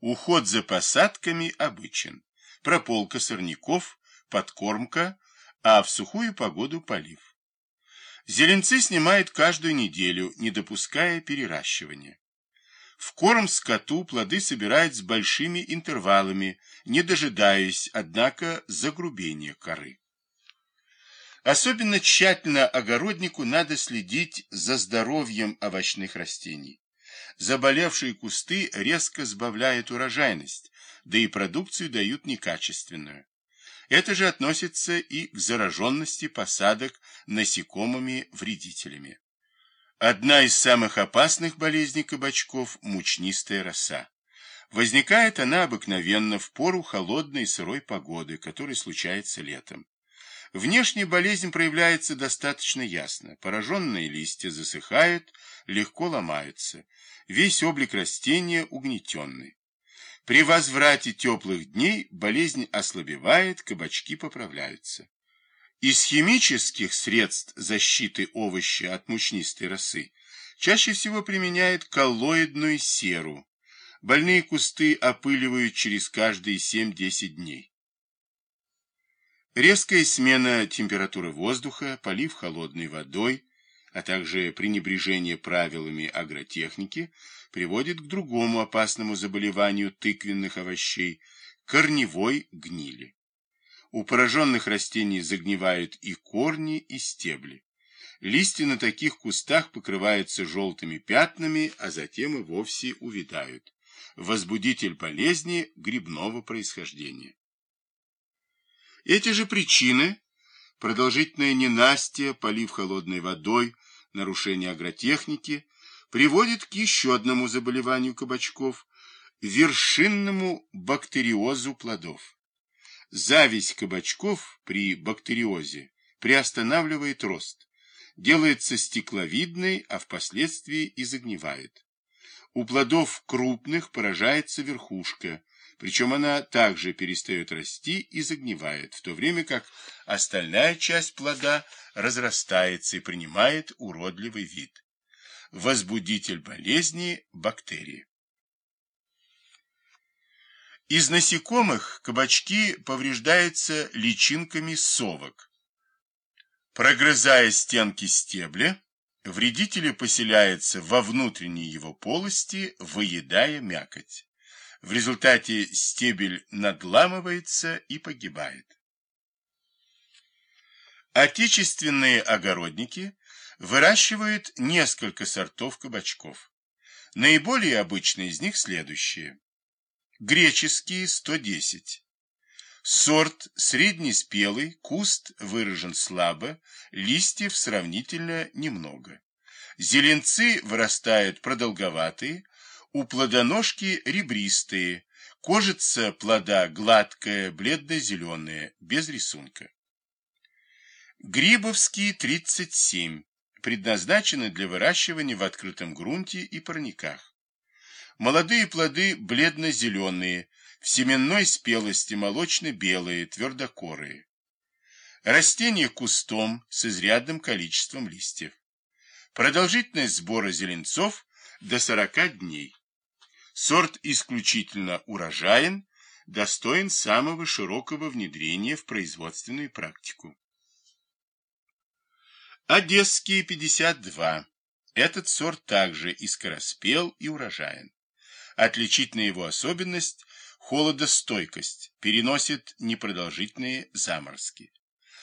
Уход за посадками обычен. Прополка сорняков, подкормка, а в сухую погоду полив. Зеленцы снимают каждую неделю, не допуская переращивания. В корм скоту плоды собирают с большими интервалами, не дожидаясь, однако, загрубения коры. Особенно тщательно огороднику надо следить за здоровьем овощных растений. Заболевшие кусты резко сбавляют урожайность, да и продукцию дают некачественную. Это же относится и к зараженности посадок насекомыми-вредителями. Одна из самых опасных болезней кабачков – мучнистая роса. Возникает она обыкновенно в пору холодной и сырой погоды, которая случается летом. Внешняя болезнь проявляется достаточно ясно. Пораженные листья засыхают, легко ломаются. Весь облик растения угнетенный. При возврате теплых дней болезнь ослабевает, кабачки поправляются. Из химических средств защиты овоща от мучнистой росы чаще всего применяют коллоидную серу. Больные кусты опыливают через каждые 7-10 дней. Резкая смена температуры воздуха, полив холодной водой, а также пренебрежение правилами агротехники приводит к другому опасному заболеванию тыквенных овощей – корневой гнили. У пораженных растений загнивают и корни, и стебли. Листья на таких кустах покрываются желтыми пятнами, а затем и вовсе увядают. Возбудитель болезни грибного происхождения. Эти же причины, продолжительное ненастье, полив холодной водой, нарушение агротехники, приводит к еще одному заболеванию кабачков – вершинному бактериозу плодов. Зависть кабачков при бактериозе приостанавливает рост, делается стекловидной, а впоследствии и загнивает. У плодов крупных поражается верхушка, причем она также перестает расти и загнивает, в то время как остальная часть плода разрастается и принимает уродливый вид. Возбудитель болезни – бактерии. Из насекомых кабачки повреждаются личинками совок. Прогрызая стенки стебля, вредители поселяются во внутренней его полости, выедая мякоть. В результате стебель надламывается и погибает. Отечественные огородники выращивают несколько сортов кабачков. Наиболее обычные из них следующие. Греческие 110. Сорт среднеспелый, куст выражен слабо, листьев сравнительно немного. Зеленцы вырастают продолговатые, у плодоножки ребристые, кожица плода гладкая, бледно-зеленая, без рисунка. Грибовские 37 предназначены для выращивания в открытом грунте и парниках. Молодые плоды бледно-зеленые, в семенной спелости молочно-белые, твердокорые. Растение кустом с изрядным количеством листьев. Продолжительность сбора зеленцов до 40 дней. Сорт исключительно урожаен, достоин самого широкого внедрения в производственную практику. Одесские 52. Этот сорт также и скороспел, и урожаен. Отличительная его особенность – холодостойкость, переносит непродолжительные заморозки.